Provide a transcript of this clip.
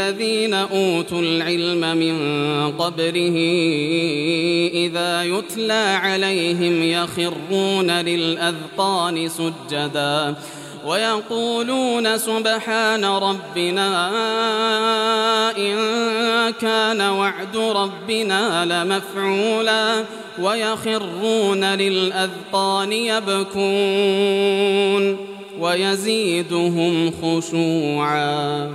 الذين أوتوا العلم من قبله إذا يتلى عليهم يخرون للأذقان سجدا ويقولون سبحان ربنا إن كان وعد ربنا لمفعولا ويخرون للأذقان يبكون ويزيدهم خشوعا